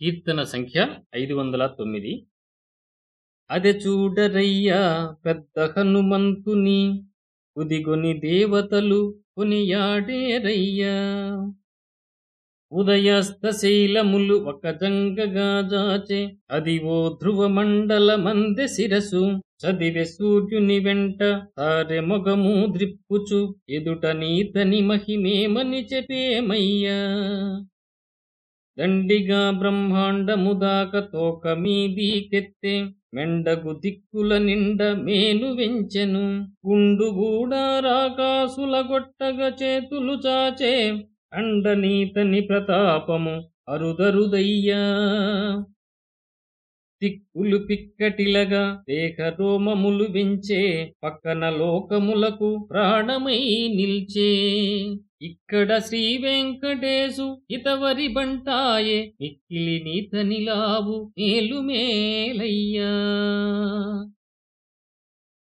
కీర్తన సంఖ్య ఐదు వందల తొమ్మిది. అదె చూడరయ్యా పెద్ద హనుమంతుని ఉదిగొని దేవతలు కొనియాడేరయ్యా. ఉదయాస్త శైలములు ఒక జంగగా జాచే అది ఓ ధ్రువ మండల మందె శిరసు. చదివె సూర్యుని వెంట తారె మొగము ద్రిప్పుచు ఎదుట నీతని మహిమేమని చెప్పేమయ్యా. దండిగా బ్రహ్మాండము దాక తోక మీదీకెత్తే మెండగు దిక్కుల నిండ మేను వెంచెను గుండు గూడారాకాసుల గొట్టగ చేతులు చాచే అండనీతని ప్రతాపము అరుదరుదయ్యా దిక్కులు పిక్కటిలగా దేహ రోమములు వెంచే పక్కన లోకములకు ప్రాణమై నిల్చే ఇక్కడ శ్రీ వెంకటేశు ఇతవరి బంటాయే మిక్కిలి నీతనిలావు మేలు మేలయ్యా